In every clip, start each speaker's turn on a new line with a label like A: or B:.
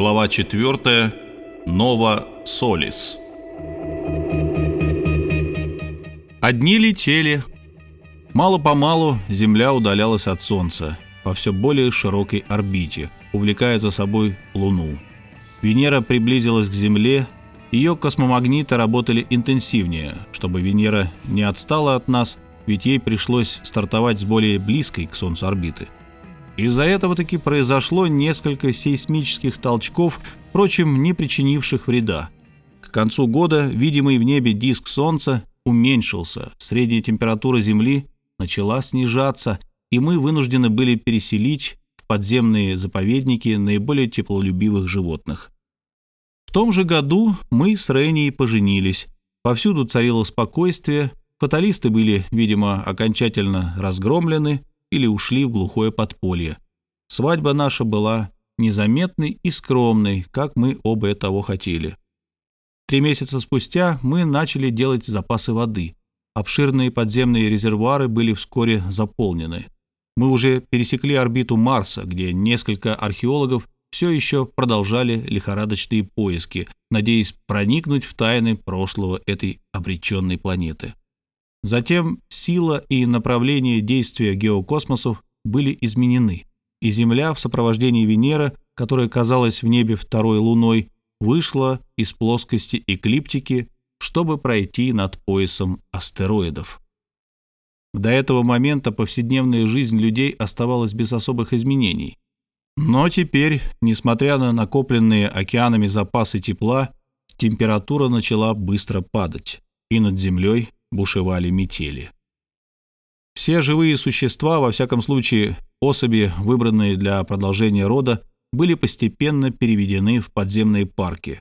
A: Глава 4. Нова Солис. Одни летели. Мало-помалу Земля удалялась от Солнца по все более широкой орбите, увлекая за собой Луну. Венера приблизилась к Земле, ее космомагниты работали интенсивнее, чтобы Венера не отстала от нас, ведь ей пришлось стартовать с более близкой к Солнцу орбиты – из-за этого таки произошло несколько сейсмических толчков, впрочем, не причинивших вреда. К концу года видимый в небе диск Солнца уменьшился, средняя температура Земли начала снижаться, и мы вынуждены были переселить в подземные заповедники наиболее теплолюбивых животных. В том же году мы с Рейнией поженились. Повсюду царило спокойствие, фаталисты были, видимо, окончательно разгромлены, или ушли в глухое подполье. Свадьба наша была незаметной и скромной, как мы оба того хотели. Три месяца спустя мы начали делать запасы воды. Обширные подземные резервуары были вскоре заполнены. Мы уже пересекли орбиту Марса, где несколько археологов все еще продолжали лихорадочные поиски, надеясь проникнуть в тайны прошлого этой обреченной планеты. Затем сила и направление действия геокосмосов были изменены, и Земля в сопровождении Венеры, которая казалась в небе второй луной, вышла из плоскости эклиптики, чтобы пройти над поясом астероидов. До этого момента повседневная жизнь людей оставалась без особых изменений. Но теперь, несмотря на накопленные океанами запасы тепла, температура начала быстро падать, и над Землей бушевали метели. Все живые существа, во всяком случае особи, выбранные для продолжения рода, были постепенно переведены в подземные парки.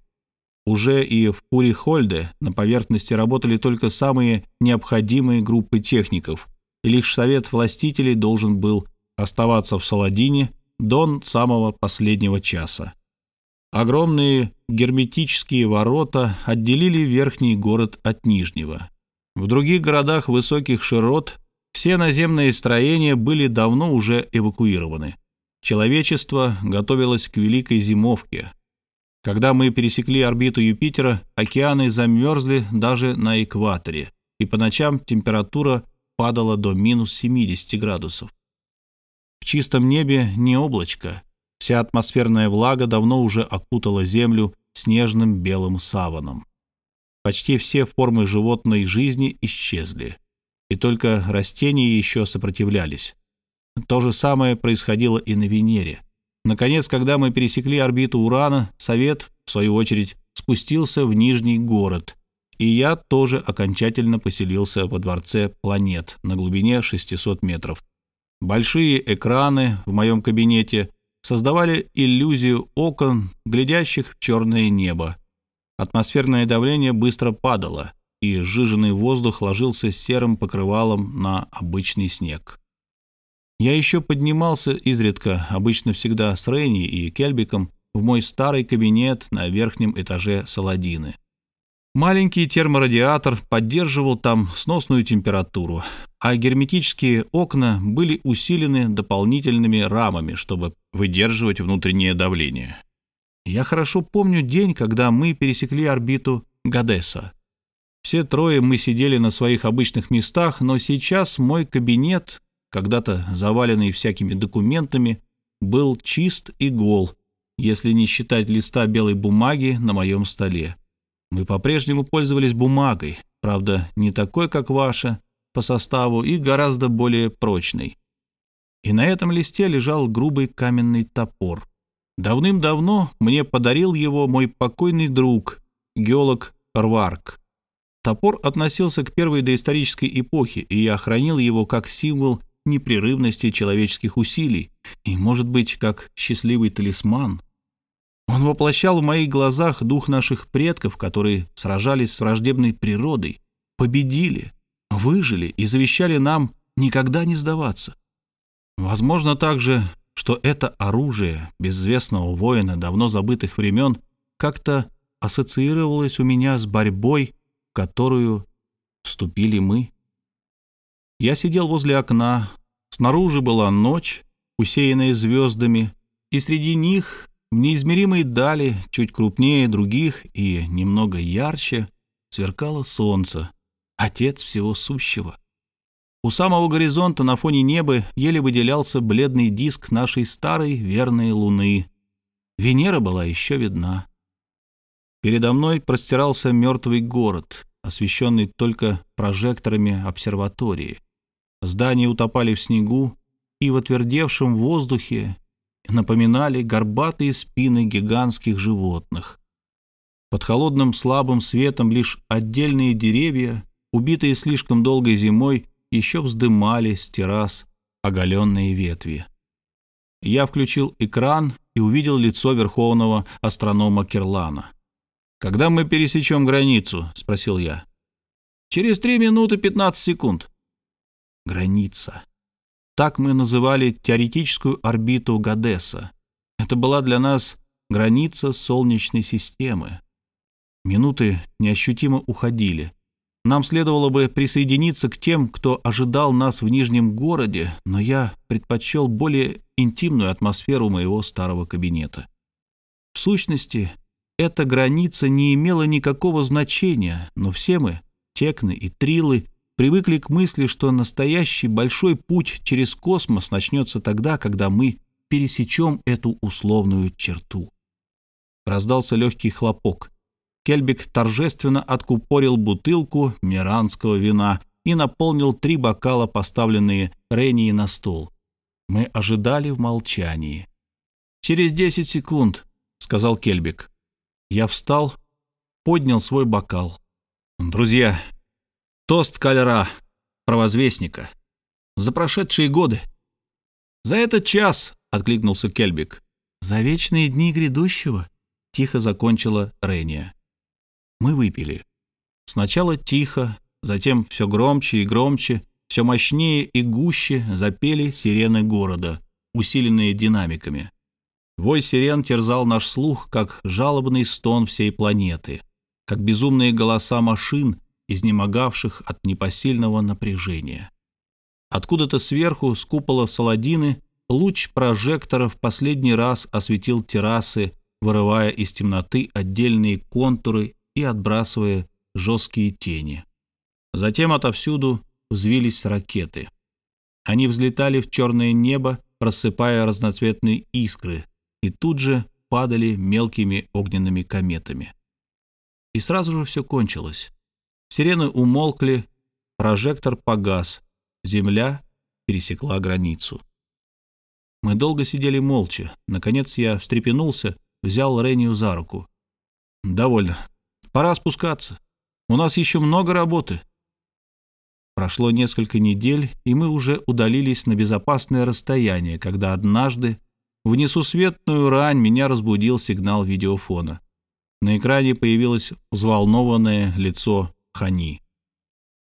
A: Уже и в Пурихольде на поверхности работали только самые необходимые группы техников, и лишь совет властителей должен был оставаться в Саладине до самого последнего часа. Огромные герметические ворота отделили верхний город от нижнего. В других городах высоких широт все наземные строения были давно уже эвакуированы. Человечество готовилось к великой зимовке. Когда мы пересекли орбиту Юпитера, океаны замерзли даже на экваторе, и по ночам температура падала до минус 70 градусов. В чистом небе не облачко. Вся атмосферная влага давно уже окутала Землю снежным белым саваном. Почти все формы животной жизни исчезли, и только растения еще сопротивлялись. То же самое происходило и на Венере. Наконец, когда мы пересекли орбиту Урана, Совет, в свою очередь, спустился в Нижний город, и я тоже окончательно поселился во дворце планет на глубине 600 метров. Большие экраны в моем кабинете создавали иллюзию окон, глядящих в черное небо. Атмосферное давление быстро падало, и сжиженный воздух ложился серым покрывалом на обычный снег. Я еще поднимался изредка, обычно всегда с Рейни и Кельбиком, в мой старый кабинет на верхнем этаже Саладины. Маленький терморадиатор поддерживал там сносную температуру, а герметические окна были усилены дополнительными рамами, чтобы выдерживать внутреннее давление. Я хорошо помню день, когда мы пересекли орбиту Гадеса. Все трое мы сидели на своих обычных местах, но сейчас мой кабинет, когда-то заваленный всякими документами, был чист и гол, если не считать листа белой бумаги на моем столе. Мы по-прежнему пользовались бумагой, правда, не такой, как ваша, по составу и гораздо более прочной. И на этом листе лежал грубый каменный топор. Давным-давно мне подарил его мой покойный друг, геолог Рварк. Топор относился к первой доисторической эпохе, и я хранил его как символ непрерывности человеческих усилий и, может быть, как счастливый талисман. Он воплощал в моих глазах дух наших предков, которые сражались с враждебной природой, победили, выжили и завещали нам никогда не сдаваться. Возможно также, что это оружие безвестного воина давно забытых времен как-то ассоциировалось у меня с борьбой, которую вступили мы. Я сидел возле окна, снаружи была ночь, усеянная звездами, и среди них в неизмеримой дали, чуть крупнее других и немного ярче, сверкало солнце, отец всего сущего. У самого горизонта на фоне неба еле выделялся бледный диск нашей старой верной луны. Венера была еще видна. Передо мной простирался мертвый город, освещенный только прожекторами обсерватории. Здания утопали в снегу, и в отвердевшем воздухе напоминали горбатые спины гигантских животных. Под холодным слабым светом лишь отдельные деревья, убитые слишком долгой зимой, еще вздымали с террас оголенные ветви. Я включил экран и увидел лицо верховного астронома Кирлана. «Когда мы пересечем границу?» — спросил я. «Через три минуты пятнадцать секунд». Граница. Так мы называли теоретическую орбиту Гадеса. Это была для нас граница Солнечной системы. Минуты неощутимо уходили. Нам следовало бы присоединиться к тем, кто ожидал нас в Нижнем городе, но я предпочел более интимную атмосферу моего старого кабинета. В сущности, эта граница не имела никакого значения, но все мы, текны и трилы, привыкли к мысли, что настоящий большой путь через космос начнется тогда, когда мы пересечем эту условную черту. Раздался легкий хлопок. Кельбик торжественно откупорил бутылку миранского вина и наполнил три бокала, поставленные Ренни на стол. Мы ожидали в молчании. «Через десять секунд», — сказал Кельбик. Я встал, поднял свой бокал. «Друзья, Тост Калера, провозвестника. За прошедшие годы. За этот час, откликнулся Кельбик. За вечные дни грядущего, тихо закончила Рения. Мы выпили. Сначала тихо, затем все громче и громче, все мощнее и гуще запели сирены города, усиленные динамиками. Вой сирен терзал наш слух, как жалобный стон всей планеты, как безумные голоса машин, изнемогавших от непосильного напряжения. Откуда-то сверху, с купола Саладины, луч прожектора в последний раз осветил террасы, вырывая из темноты отдельные контуры и отбрасывая жесткие тени. Затем отовсюду взвились ракеты. Они взлетали в черное небо, рассыпая разноцветные искры, и тут же падали мелкими огненными кометами. И сразу же все кончилось. Сирены умолкли, прожектор погас, земля пересекла границу. Мы долго сидели молча. Наконец я встрепенулся, взял Рению за руку. «Довольно. Пора спускаться. У нас еще много работы». Прошло несколько недель, и мы уже удалились на безопасное расстояние, когда однажды в несусветную рань меня разбудил сигнал видеофона. На экране появилось взволнованное лицо Хани.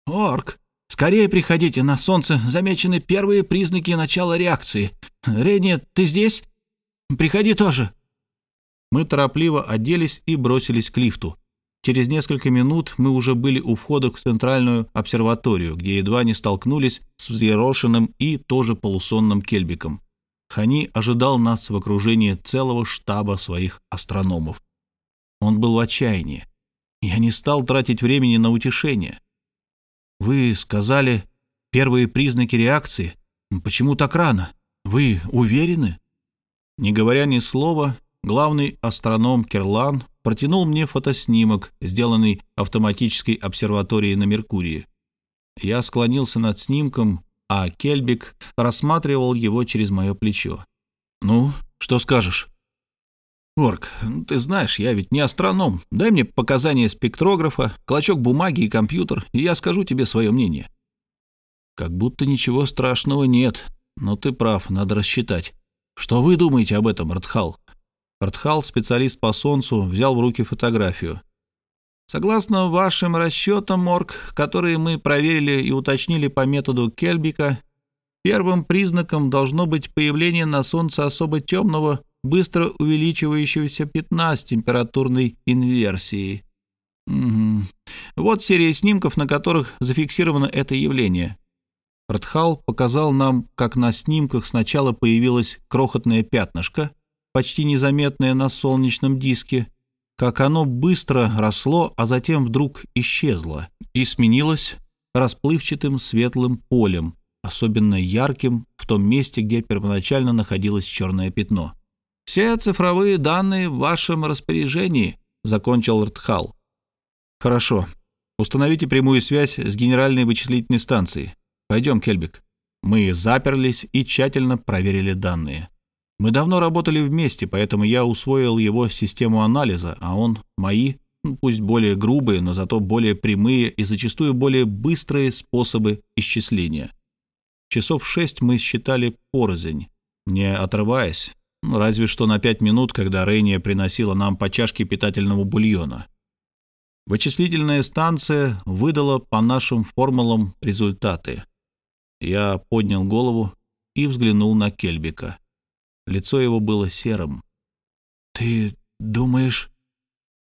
A: «Орк, скорее приходите, на солнце замечены первые признаки начала реакции. Ренни, ты здесь? Приходи тоже». Мы торопливо оделись и бросились к лифту. Через несколько минут мы уже были у входа в центральную обсерваторию, где едва не столкнулись с взъерошенным и тоже полусонным кельбиком. Хани ожидал нас в окружении целого штаба своих астрономов. Он был в отчаянии. Я не стал тратить времени на утешение. Вы сказали первые признаки реакции. Почему так рано? Вы уверены? Не говоря ни слова, главный астроном Керлан протянул мне фотоснимок, сделанный автоматической обсерваторией на Меркурии. Я склонился над снимком, а Кельбик рассматривал его через мое плечо. «Ну, что скажешь?» «Орк, ты знаешь, я ведь не астроном. Дай мне показания спектрографа, клочок бумаги и компьютер, и я скажу тебе свое мнение». «Как будто ничего страшного нет. Но ты прав, надо рассчитать. Что вы думаете об этом, Ртхал?» Ртхал, специалист по Солнцу, взял в руки фотографию. «Согласно вашим расчетам, Орк, которые мы проверили и уточнили по методу Кельбика, первым признаком должно быть появление на Солнце особо темного быстро увеличивающегося пятна с температурной инверсией. Угу. Вот серия снимков, на которых зафиксировано это явление. Ртхал показал нам, как на снимках сначала появилось крохотное пятнышко, почти незаметное на солнечном диске, как оно быстро росло, а затем вдруг исчезло и сменилось расплывчатым светлым полем, особенно ярким в том месте, где первоначально находилось черное пятно. «Все цифровые данные в вашем распоряжении», — закончил Ртхал. «Хорошо. Установите прямую связь с генеральной вычислительной станцией. Пойдем, Кельбик». Мы заперлись и тщательно проверили данные. Мы давно работали вместе, поэтому я усвоил его систему анализа, а он — мои, ну, пусть более грубые, но зато более прямые и зачастую более быстрые способы исчисления. Часов шесть мы считали порознь, не отрываясь, ну, разве что на пять минут, когда Рейния приносила нам по чашке питательного бульона. Вычислительная станция выдала по нашим формулам результаты. Я поднял голову и взглянул на Кельбика. Лицо его было серым. «Ты думаешь...»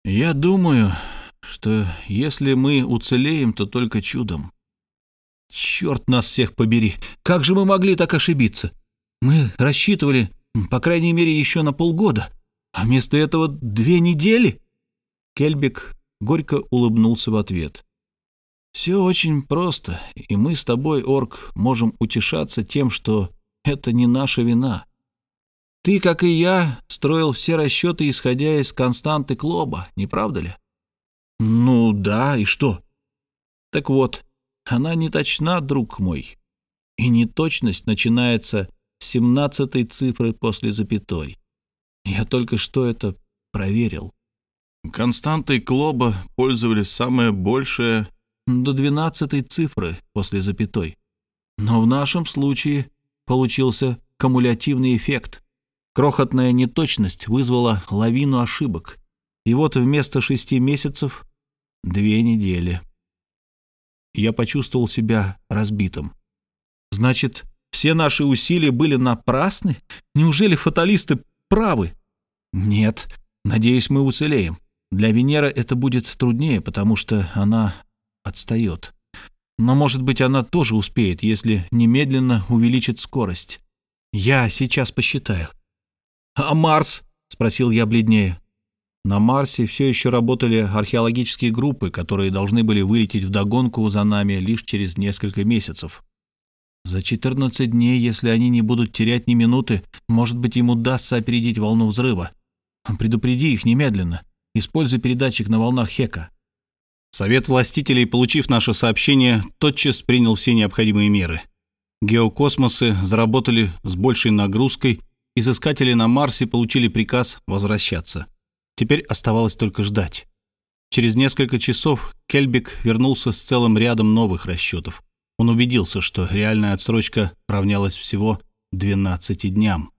A: «Я думаю, что если мы уцелеем, то только чудом. Черт нас всех побери! Как же мы могли так ошибиться? Мы рассчитывали, по крайней мере, еще на полгода, а вместо этого две недели?» Кельбик горько улыбнулся в ответ. «Все очень просто, и мы с тобой, Орк, можем утешаться тем, что это не наша вина. Ты, как и я, строил все расчеты, исходя из константы Клоба, не правда ли?» «Ну да, и что?» «Так вот, она не точна, друг мой, и неточность начинается с семнадцатой цифры после запятой. Я только что это проверил».
B: Константой Клоба пользовались самое большее
A: до двенадцатой цифры после запятой. Но в нашем случае получился кумулятивный эффект. Крохотная неточность вызвала лавину ошибок. И вот вместо шести месяцев — две недели. Я почувствовал себя разбитым. Значит, все наши усилия были напрасны? Неужели фаталисты правы? Нет, надеюсь, мы уцелеем. Для Венеры это будет труднее, потому что она отстает. Но, может быть, она тоже успеет, если немедленно увеличит скорость. Я сейчас посчитаю. «А Марс?» — спросил я бледнее. На Марсе все еще работали археологические группы, которые должны были вылететь вдогонку за нами лишь через несколько месяцев. За 14 дней, если они не будут терять ни минуты, может быть, им удастся опередить волну взрыва. Предупреди их немедленно. Используй передатчик на волнах Хека. Совет властителей, получив наше сообщение, тотчас принял все необходимые меры. Геокосмосы заработали с большей нагрузкой, изыскатели на Марсе получили приказ возвращаться. Теперь оставалось только ждать. Через несколько часов Кельбик вернулся с целым рядом новых расчетов. Он убедился, что реальная отсрочка равнялась всего 12 дням.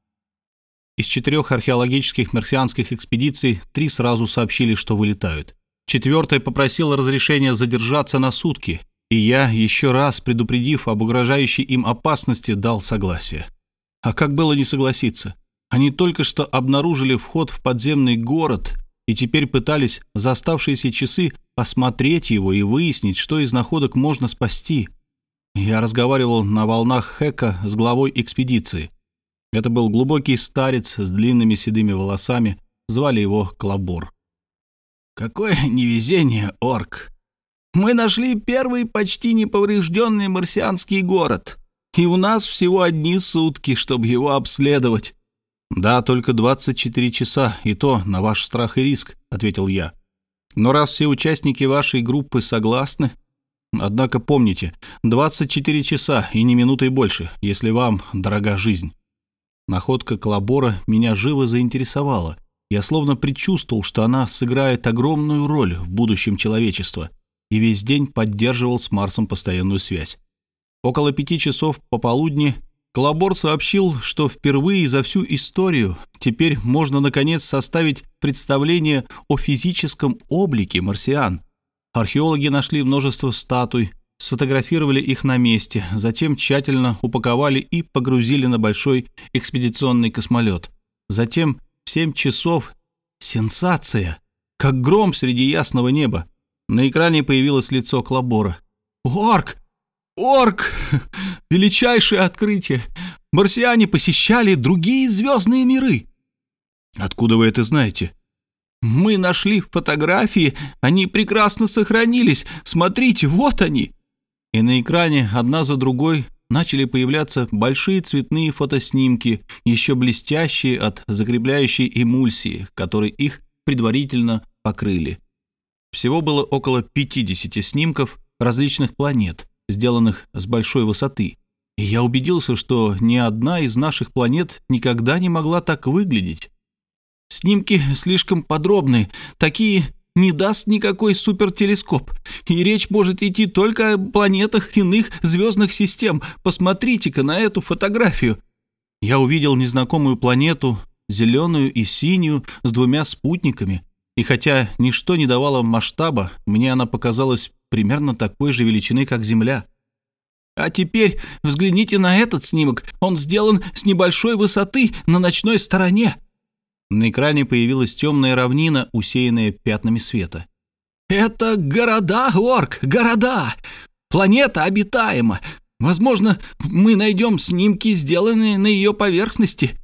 A: Из четырех археологических марсианских экспедиций три сразу сообщили, что вылетают. Четвертая попросила разрешения задержаться на сутки, и я, еще раз предупредив об угрожающей им опасности, дал согласие. А как было не согласиться? Они только что обнаружили вход в подземный город и теперь пытались за оставшиеся часы осмотреть его и выяснить, что из находок можно спасти. Я разговаривал на волнах Хека с главой экспедиции. Это был глубокий старец с длинными седыми волосами, звали его Клабор. Какое невезение, орк. Мы нашли первый почти неповрежденный марсианский город, и у нас всего одни сутки, чтобы его обследовать. Да, только 24 часа, и то на ваш страх и риск, ответил я. Но раз все участники вашей группы согласны, однако помните, 24 часа и не минутой больше, если вам дорога жизнь. Находка Колобора меня живо заинтересовала — я словно предчувствовал, что она сыграет огромную роль в будущем человечества, и весь день поддерживал с Марсом постоянную связь. Около пяти часов пополудни Колобор сообщил, что впервые за всю историю теперь можно наконец составить представление о физическом облике марсиан. Археологи нашли множество статуй, сфотографировали их на месте, затем тщательно упаковали и погрузили на большой экспедиционный космолет. Затем семь часов. Сенсация! Как гром среди ясного неба. На экране появилось лицо Клабора. «Орк! Орк! Величайшее открытие! Марсиане посещали другие звездные миры!» Откуда вы это знаете? Мы нашли фотографии, они прекрасно сохранились. Смотрите, вот они. И на экране одна за другой начали появляться большие цветные фотоснимки, еще блестящие от закрепляющей эмульсии, которой их предварительно покрыли. Всего было около 50 снимков различных планет, сделанных с большой высоты. И я убедился, что ни одна из наших планет никогда не могла так выглядеть. Снимки слишком подробные, такие не даст никакой супертелескоп. И речь может идти только о планетах иных звездных систем. Посмотрите-ка на эту фотографию. Я увидел незнакомую планету, зеленую и синюю, с двумя спутниками. И хотя ничто не давало масштаба, мне она показалась примерно такой же величины, как Земля. А теперь взгляните на этот снимок. Он сделан с небольшой высоты на ночной стороне. На экране появилась темная равнина, усеянная пятнами света. «Это города, Орк, города! Планета обитаема. Возможно, мы найдем снимки, сделанные на ее поверхности.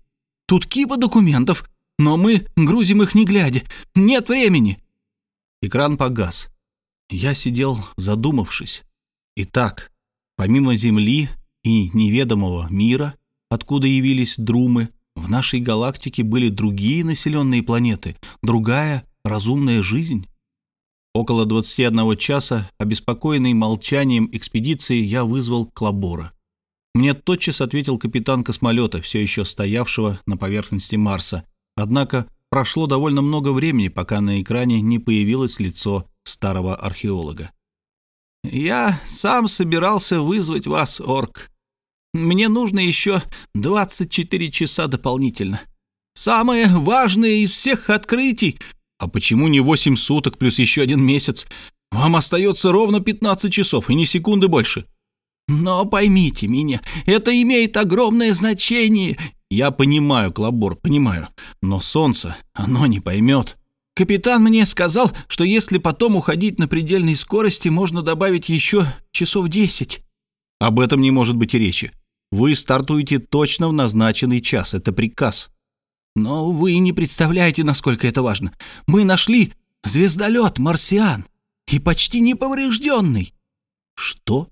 A: Тут кипа документов, но мы грузим их не глядя. Нет времени». Экран погас. Я сидел, задумавшись. Итак, помимо Земли и неведомого мира, откуда явились друмы, в нашей галактике были другие населенные планеты, другая разумная жизнь. Около 21 часа, обеспокоенный молчанием экспедиции, я вызвал Клабора. Мне тотчас ответил капитан космолета, все еще стоявшего на поверхности Марса. Однако прошло довольно много времени, пока на экране не появилось лицо старого археолога. «Я сам собирался вызвать вас, Орк», мне нужно еще 24 часа дополнительно. Самое важное из всех открытий. А почему не 8 суток плюс еще один месяц? Вам остается ровно 15 часов и ни секунды больше. Но поймите меня, это имеет огромное значение. Я понимаю, Клабор, понимаю. Но солнце, оно не поймет. Капитан мне сказал, что если потом уходить на предельной скорости, можно добавить еще часов 10. Об этом не может быть и речи. Вы стартуете точно в назначенный час. Это приказ. Но вы не представляете, насколько это важно. Мы нашли звездолет «Марсиан» и почти неповрежденный. Что?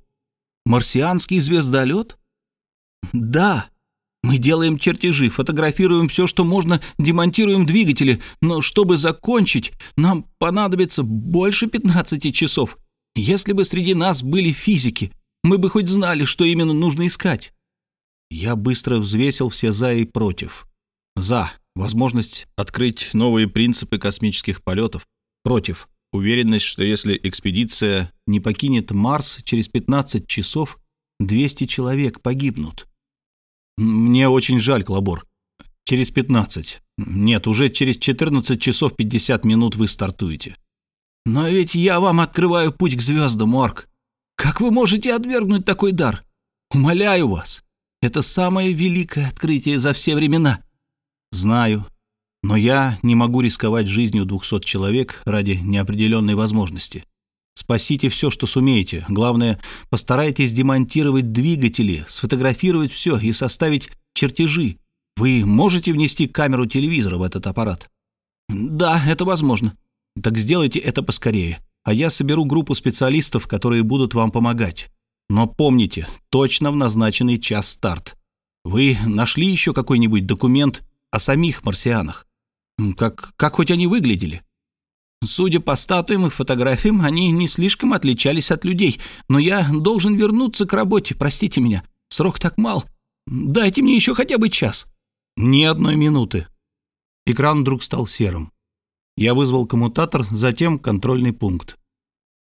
A: Марсианский звездолет? Да. Мы делаем чертежи, фотографируем все, что можно, демонтируем двигатели, но чтобы закончить, нам понадобится больше 15 часов. Если бы среди нас были физики, мы бы хоть знали, что именно нужно искать. Я быстро взвесил все «за» и «против». «За» — возможность открыть новые принципы космических полетов. «Против» — уверенность, что если экспедиция не покинет Марс через 15 часов, 200 человек погибнут. Мне очень жаль, Клабор. Через 15. Нет, уже через 14 часов 50 минут вы стартуете. Но ведь я вам открываю путь к звездам, Орк. Как вы можете отвергнуть такой дар? Умоляю вас. Это самое великое открытие за все времена. Знаю, но я не могу рисковать жизнью двухсот человек ради неопределенной возможности. Спасите все, что сумеете. Главное, постарайтесь демонтировать двигатели, сфотографировать все и составить чертежи. Вы можете внести камеру телевизора в этот аппарат? Да, это возможно. Так сделайте это поскорее, а я соберу группу специалистов, которые будут вам помогать. Но помните, точно в назначенный час старт. Вы нашли еще какой-нибудь документ о самих марсианах? Как, как хоть они выглядели? Судя по статуям и фотографиям, они не слишком отличались от людей. Но я должен вернуться к работе, простите меня. Срок так мал. Дайте мне еще хотя бы час. Ни одной минуты. Экран вдруг стал серым. Я вызвал коммутатор, затем контрольный пункт.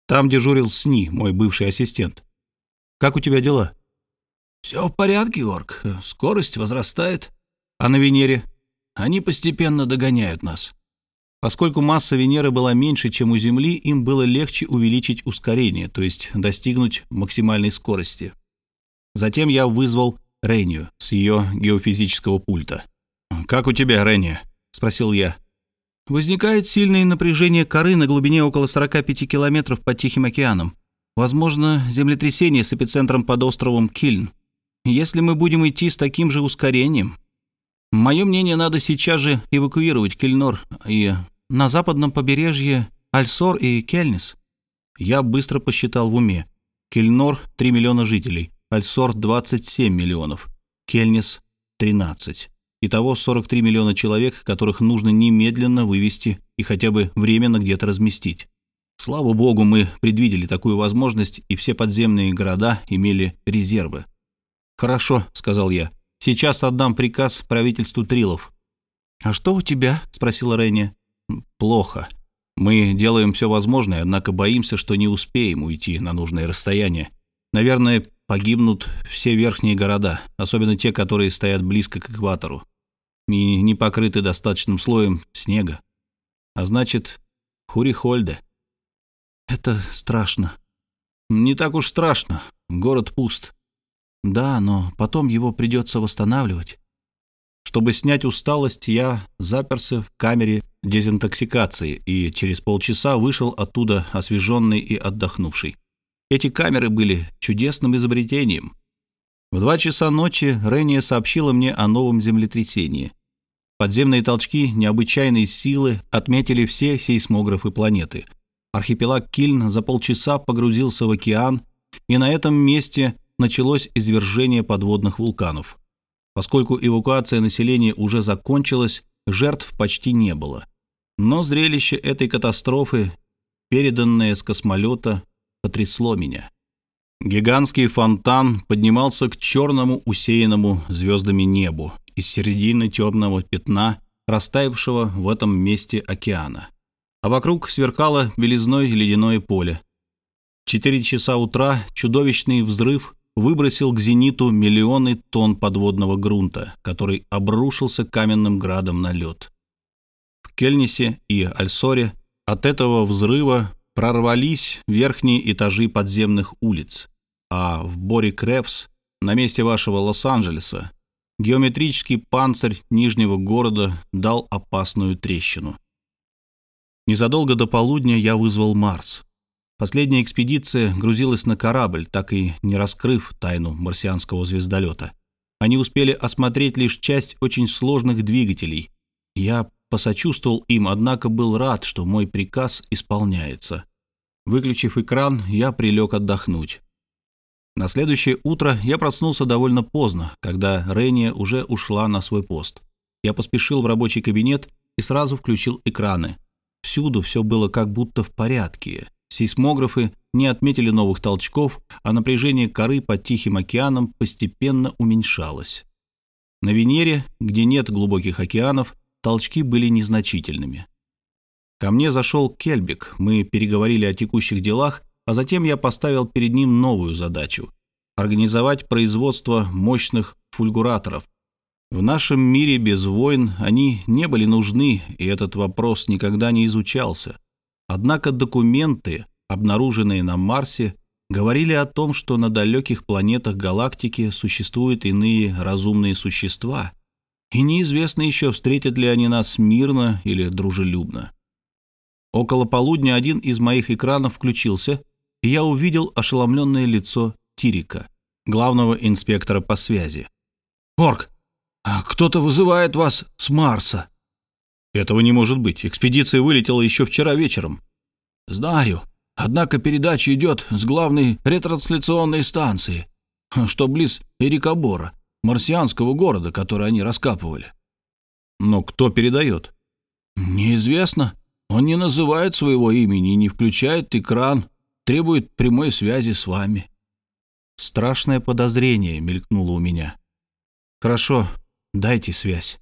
A: Там дежурил СНИ, мой бывший ассистент. Как у тебя дела?» «Все в порядке, Орк. Скорость возрастает. А на Венере? Они постепенно догоняют нас». Поскольку масса Венеры была меньше, чем у Земли, им было легче увеличить ускорение, то есть достигнуть максимальной скорости. Затем я вызвал Рению с ее геофизического пульта. «Как у тебя, Рения?» — спросил я. «Возникает сильное напряжение коры на глубине около 45 километров под Тихим океаном. Возможно, землетрясение с эпицентром под островом Кильн. Если мы будем идти с таким же ускорением... Мое мнение, надо сейчас же эвакуировать Кельнор и на западном побережье Альсор и Кельнис. Я быстро посчитал в уме. Кельнор — 3 миллиона жителей, Альсор — 27 миллионов, Кельнис — 13. Итого 43 миллиона человек, которых нужно немедленно вывести и хотя бы временно где-то разместить. Слава богу, мы предвидели такую возможность, и все подземные города имели резервы. «Хорошо», — сказал я. «Сейчас отдам приказ правительству Трилов». «А что у тебя?» — спросила Ренни. «Плохо. Мы делаем все возможное, однако боимся, что не успеем уйти на нужное расстояние. Наверное, погибнут все верхние города, особенно те, которые стоят близко к экватору и не покрыты достаточным слоем снега. А значит, Хурихольде. Это страшно. Не так уж страшно. Город пуст. Да, но потом его придется восстанавливать. Чтобы снять усталость, я заперся в камере дезинтоксикации и через полчаса вышел оттуда освеженный и отдохнувший. Эти камеры были чудесным изобретением. В два часа ночи Рения сообщила мне о новом землетрясении. Подземные толчки необычайной силы отметили все сейсмографы планеты – Архипелаг Кильн за полчаса погрузился в океан, и на этом месте началось извержение подводных вулканов. Поскольку эвакуация населения уже закончилась, жертв почти не было. Но зрелище этой катастрофы, переданное с космолета, потрясло меня. Гигантский фонтан поднимался к черному усеянному звездами небу из середины темного пятна, растаявшего в этом месте океана а вокруг сверкало белизной ледяное поле. Четыре часа утра чудовищный взрыв выбросил к зениту миллионы тонн подводного грунта, который обрушился каменным градом на лед. В Кельнисе и Альсоре от этого взрыва прорвались верхние этажи подземных улиц, а в Бори-Крепс, на месте вашего Лос-Анджелеса, геометрический панцирь Нижнего города дал опасную трещину. Незадолго до полудня я вызвал Марс. Последняя экспедиция грузилась на корабль, так и не раскрыв тайну марсианского звездолета. Они успели осмотреть лишь часть очень сложных двигателей. Я посочувствовал им, однако был рад, что мой приказ исполняется. Выключив экран, я прилег отдохнуть. На следующее утро я проснулся довольно поздно, когда Рения уже ушла на свой пост. Я поспешил в рабочий кабинет и сразу включил экраны. Всюду все было как будто в порядке. Сейсмографы не отметили новых толчков, а напряжение коры под Тихим океаном постепенно уменьшалось. На Венере, где нет глубоких океанов, толчки были незначительными. Ко мне зашел Кельбик, мы переговорили о текущих делах, а затем я поставил перед ним новую задачу – организовать производство мощных фульгураторов, в нашем мире без войн они не были нужны, и этот вопрос никогда не изучался. Однако документы, обнаруженные на Марсе, говорили о том, что на далеких планетах галактики существуют иные разумные существа, и неизвестно еще, встретят ли они нас мирно или дружелюбно. Около полудня один из моих экранов включился, и я увидел ошеломленное лицо Тирика, главного инспектора по связи. «Орк, а кто-то вызывает вас с Марса». «Этого не может быть. Экспедиция вылетела еще вчера вечером». «Знаю. Однако передача идет с главной ретрансляционной станции, что близ Эрикобора, марсианского города, который они раскапывали». «Но кто передает?»
B: «Неизвестно. Он не называет своего имени, не включает экран, требует прямой связи с вами».
A: Страшное подозрение мелькнуло у меня. «Хорошо, Дайте связь».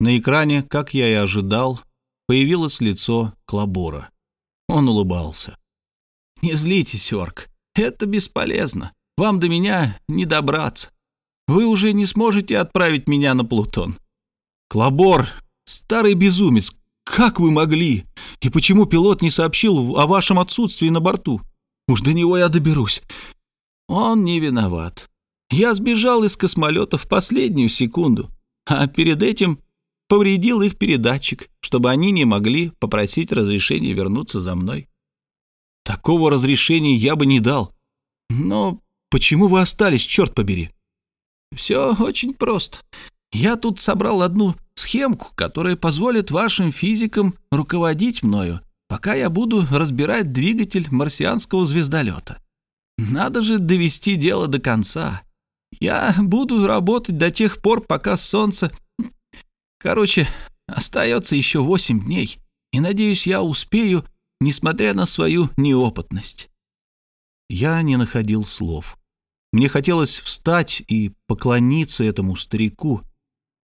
A: На экране, как я и ожидал, появилось лицо Клабора. Он улыбался. «Не злитесь, Орк, это бесполезно. Вам до меня не добраться. Вы уже не сможете отправить меня на Плутон. Клабор, старый безумец, как вы могли? И почему пилот не сообщил о вашем отсутствии на борту? Уж до него я доберусь. Он не виноват. Я сбежал из космолета в последнюю секунду, а перед этим повредил их передатчик, чтобы они не могли попросить разрешения вернуться за мной. Такого разрешения я бы не дал. Но почему вы остались, черт побери? Все очень просто.
B: Я тут собрал одну схемку, которая позволит вашим физикам руководить мною, пока я буду разбирать двигатель марсианского звездолета. Надо же довести дело до конца. Я буду работать до тех пор, пока солнце... Короче, остается еще восемь дней, и, надеюсь, я успею, несмотря на свою неопытность. Я не находил слов. Мне хотелось встать и поклониться этому старику.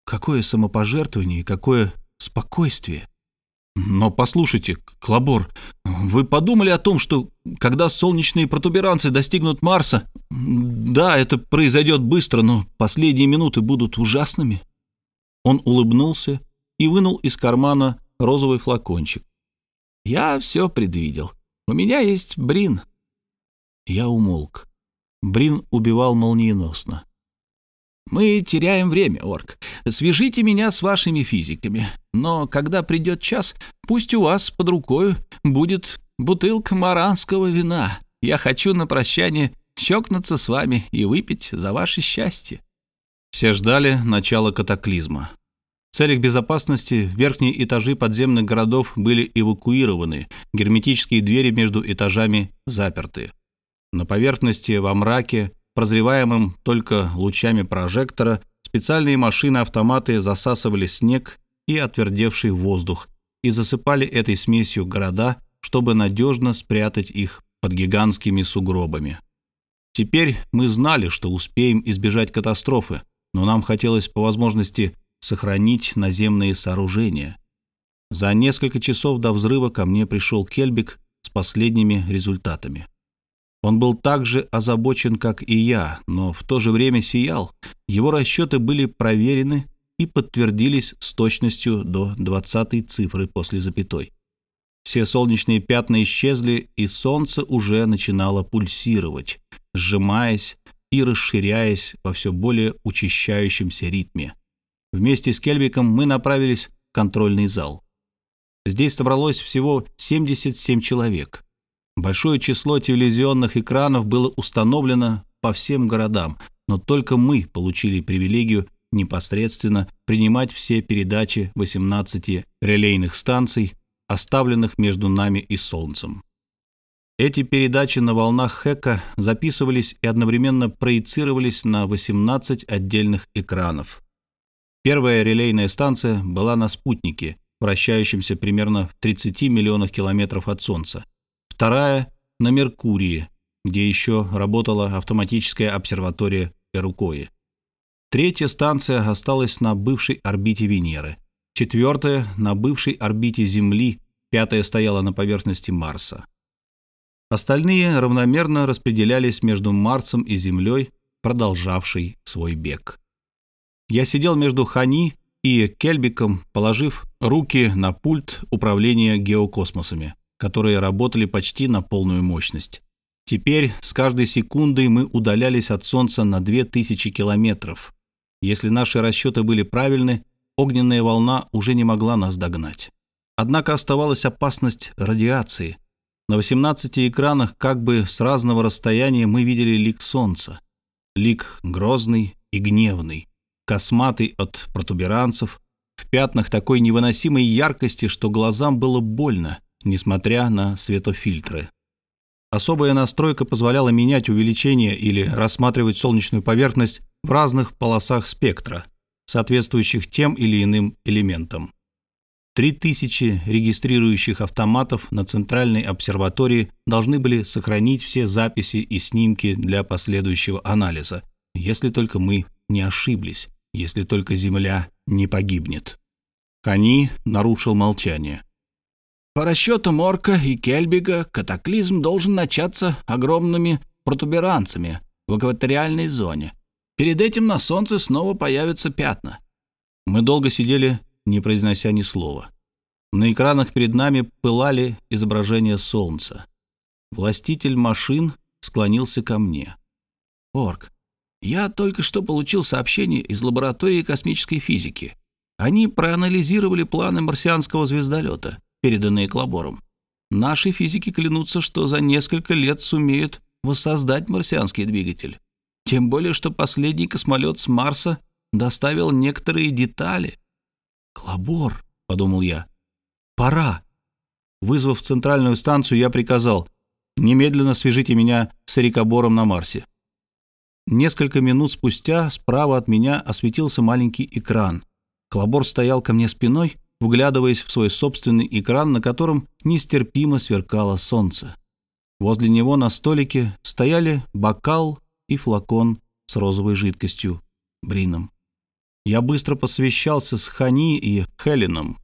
B: Какое самопожертвование, какое спокойствие. Но послушайте, Клабор, вы подумали о том, что когда солнечные протуберанцы достигнут Марса, да, это произойдет быстро, но последние минуты будут ужасными? Он улыбнулся и вынул из кармана розовый флакончик. Я все предвидел. У меня есть Брин. Я умолк. Брин убивал молниеносно. «Мы теряем время, Орк. Свяжите меня с вашими физиками. Но когда придет час, пусть у вас под рукой будет бутылка маранского вина. Я хочу на прощание щекнуться с вами и выпить за ваше счастье».
A: Все ждали начала катаклизма. В целях безопасности верхние этажи подземных городов были эвакуированы, герметические двери между этажами заперты. На поверхности во мраке, прозреваемым только лучами прожектора, специальные машины-автоматы засасывали снег и отвердевший воздух и засыпали этой смесью города, чтобы надежно спрятать их под гигантскими сугробами. Теперь мы знали, что успеем избежать катастрофы, но нам хотелось по возможности сохранить наземные сооружения. За несколько часов до взрыва ко мне пришел Кельбик с последними результатами. Он был так же озабочен, как и я, но в то же время сиял. Его расчеты были проверены и подтвердились с точностью до двадцатой цифры после запятой. Все солнечные пятна исчезли, и солнце уже начинало пульсировать, сжимаясь и расширяясь во все более учащающемся ритме. Вместе с Кельбиком мы направились в контрольный зал. Здесь собралось всего 77 человек. Большое число телевизионных экранов было установлено по всем городам, но только мы получили привилегию непосредственно принимать все передачи 18 релейных станций, оставленных между нами и Солнцем. Эти передачи на волнах Хека записывались и одновременно проецировались на 18 отдельных экранов. Первая релейная станция была на спутнике, вращающемся примерно в 30 миллионах километров от Солнца. Вторая — на Меркурии, где еще работала автоматическая обсерватория Эрукои. Третья станция осталась на бывшей орбите Венеры. Четвертая — на бывшей орбите Земли. Пятая стояла на поверхности Марса. Остальные равномерно распределялись между Марсом и Землей, продолжавшей свой бег. Я сидел между Хани и Кельбиком, положив руки на пульт управления геокосмосами, которые работали почти на полную мощность. Теперь с каждой секундой мы удалялись от Солнца на 2000 километров. Если наши расчеты были правильны, огненная волна уже не могла нас догнать. Однако оставалась опасность радиации. На 18 экранах как бы с разного расстояния мы видели лик Солнца. Лик грозный и гневный, косматый от протуберанцев, в пятнах такой невыносимой яркости, что глазам было больно, несмотря на светофильтры. Особая настройка позволяла менять увеличение или рассматривать солнечную поверхность в разных полосах спектра, соответствующих тем или иным элементам. Три тысячи регистрирующих автоматов на Центральной обсерватории должны были сохранить все записи и снимки для последующего анализа, если только мы не ошиблись, если только Земля не погибнет. Хани нарушил молчание.
B: По расчетам Орка и Кельбига, катаклизм должен начаться огромными протуберанцами в экваториальной зоне. Перед этим на Солнце снова появятся пятна.
A: Мы долго сидели, не произнося ни слова. На экранах перед нами пылали изображения Солнца. Властитель машин склонился ко мне.
B: «Орк, я только что получил сообщение из лаборатории космической физики. Они проанализировали планы марсианского звездолета, переданные Клабором. Наши физики клянутся, что за несколько лет сумеют воссоздать марсианский двигатель. Тем более, что последний космолет с Марса доставил некоторые детали. «Клабор», — подумал я, — «пора». Вызвав центральную станцию, я приказал «Немедленно свяжите меня с Эрикобором на Марсе». Несколько минут спустя справа от меня осветился маленький экран. Клабор стоял ко мне спиной, вглядываясь в свой собственный экран, на котором нестерпимо сверкало солнце. Возле него на столике стояли бокал и флакон с розовой жидкостью, брином. Я быстро посвящался с Хани и Хеленом.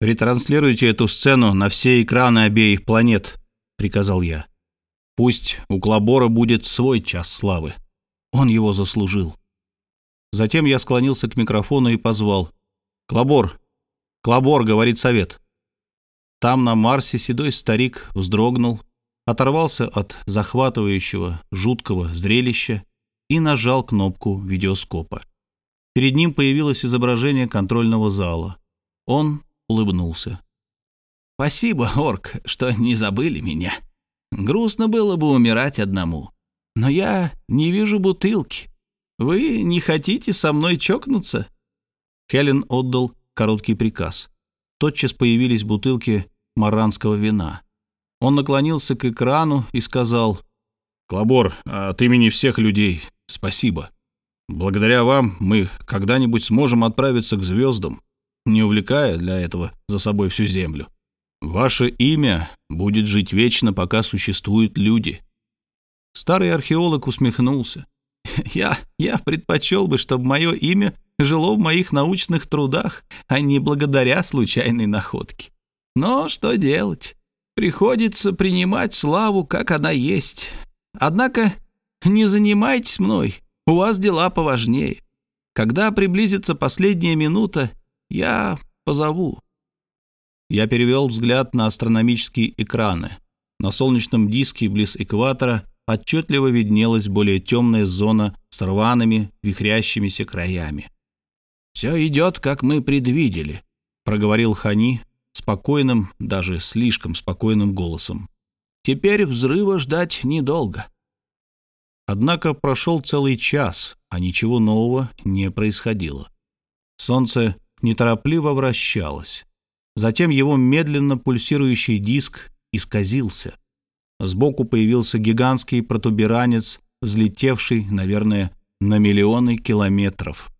B: «Ретранслируйте эту сцену на все экраны обеих планет», — приказал я. «Пусть у Клабора будет свой час славы. Он его заслужил». Затем я склонился к микрофону и позвал. «Клабор! Клабор!» — говорит совет. Там на Марсе седой старик вздрогнул, оторвался от захватывающего, жуткого зрелища и нажал кнопку видеоскопа. Перед ним появилось изображение контрольного зала. Он улыбнулся. «Спасибо, Орк, что не забыли меня. Грустно было бы умирать одному. Но я не вижу бутылки. Вы не хотите со мной чокнуться?» Хелен отдал короткий приказ. Тотчас появились бутылки маранского вина. Он наклонился к экрану и сказал, «Клабор, от имени всех людей спасибо. Благодаря вам мы когда-нибудь сможем отправиться к звездам не увлекая для этого за собой всю землю. Ваше имя будет жить вечно, пока существуют люди». Старый археолог усмехнулся. «Я, я предпочел бы, чтобы мое имя жило в моих научных трудах, а не благодаря случайной находке. Но что делать? Приходится принимать славу, как она есть. Однако не занимайтесь мной, у вас дела поважнее. Когда приблизится последняя минута, я позову». Я перевел взгляд на астрономические экраны. На солнечном диске близ экватора отчетливо виднелась более темная зона с рваными, вихрящимися краями. «Все идет, как мы предвидели», — проговорил Хани спокойным, даже слишком спокойным голосом. «Теперь взрыва ждать недолго». Однако прошел целый час, а ничего нового не происходило. Солнце неторопливо вращалось. Затем его медленно пульсирующий диск исказился. Сбоку появился гигантский протуберанец, взлетевший, наверное, на миллионы километров.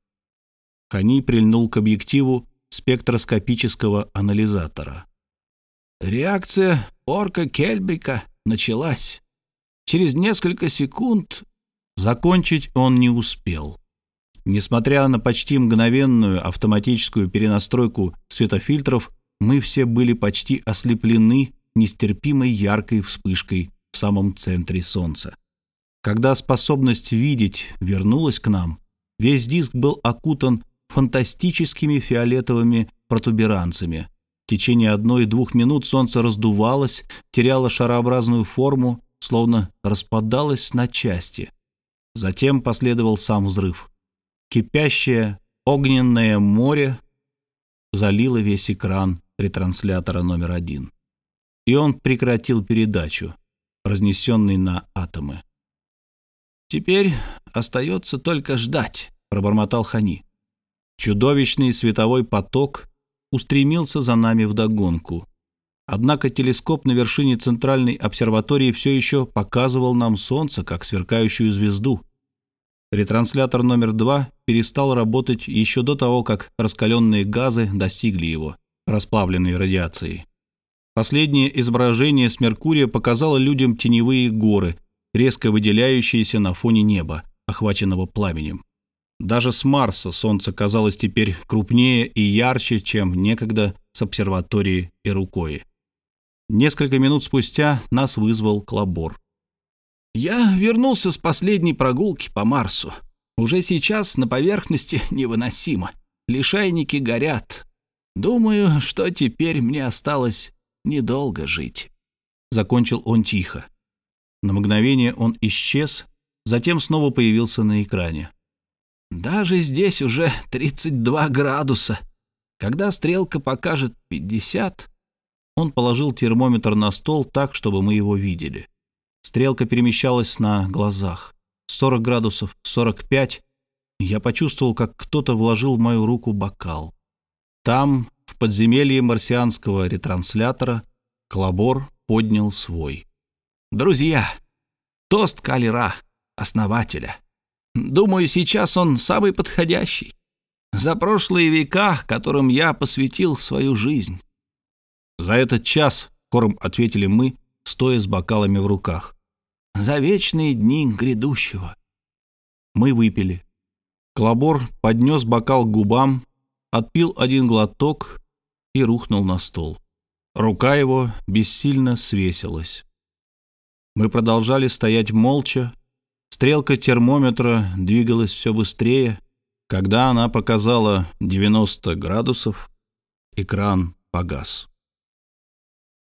B: Хани прильнул к объективу спектроскопического анализатора. Реакция орка Кельбрика началась. Через несколько секунд закончить он не успел. Несмотря на почти мгновенную автоматическую перенастройку светофильтров, мы все были почти ослеплены нестерпимой яркой вспышкой в самом центре Солнца. Когда способность видеть вернулась к нам, весь диск был окутан фантастическими фиолетовыми протуберанцами. В течение одной-двух минут Солнце раздувалось, теряло шарообразную форму, словно распадалось на части. Затем последовал сам взрыв. Кипящее огненное море залило весь экран ретранслятора номер один. И он прекратил передачу, разнесенный на атомы. «Теперь остается только ждать», — пробормотал Хани. Чудовищный световой поток устремился за нами вдогонку. Однако телескоп на вершине центральной обсерватории все еще показывал нам Солнце как сверкающую звезду. Ретранслятор номер два перестал работать еще до того, как раскаленные газы достигли его, расплавленные радиацией. Последнее изображение с Меркурия показало людям теневые горы, резко выделяющиеся на фоне неба, охваченного пламенем. Даже с Марса Солнце казалось теперь крупнее и ярче, чем некогда с обсерватории Ирукои. Несколько минут спустя нас вызвал Клабор. Я вернулся с последней прогулки по Марсу. Уже сейчас на поверхности невыносимо. Лишайники горят. Думаю, что теперь мне осталось недолго жить. Закончил он тихо. На мгновение он исчез, затем снова появился на экране. Даже здесь уже 32 градуса. Когда стрелка покажет 50, он положил термометр на стол так, чтобы мы его видели. Стрелка перемещалась на глазах. 40 градусов, 45.
A: Я почувствовал, как кто-то вложил в мою руку бокал. Там, в подземелье марсианского ретранслятора, Колобор поднял свой. «Друзья, тост Калера, основателя. Думаю, сейчас он самый подходящий. За прошлые века, которым я посвятил свою жизнь». За этот час, хором ответили мы, стоя с бокалами в руках. «За вечные дни грядущего». Мы выпили. Колобор поднес бокал к губам, отпил один глоток и рухнул на стол. Рука его бессильно свесилась. Мы продолжали стоять молча. Стрелка термометра двигалась все быстрее. Когда она показала 90 градусов, экран погас.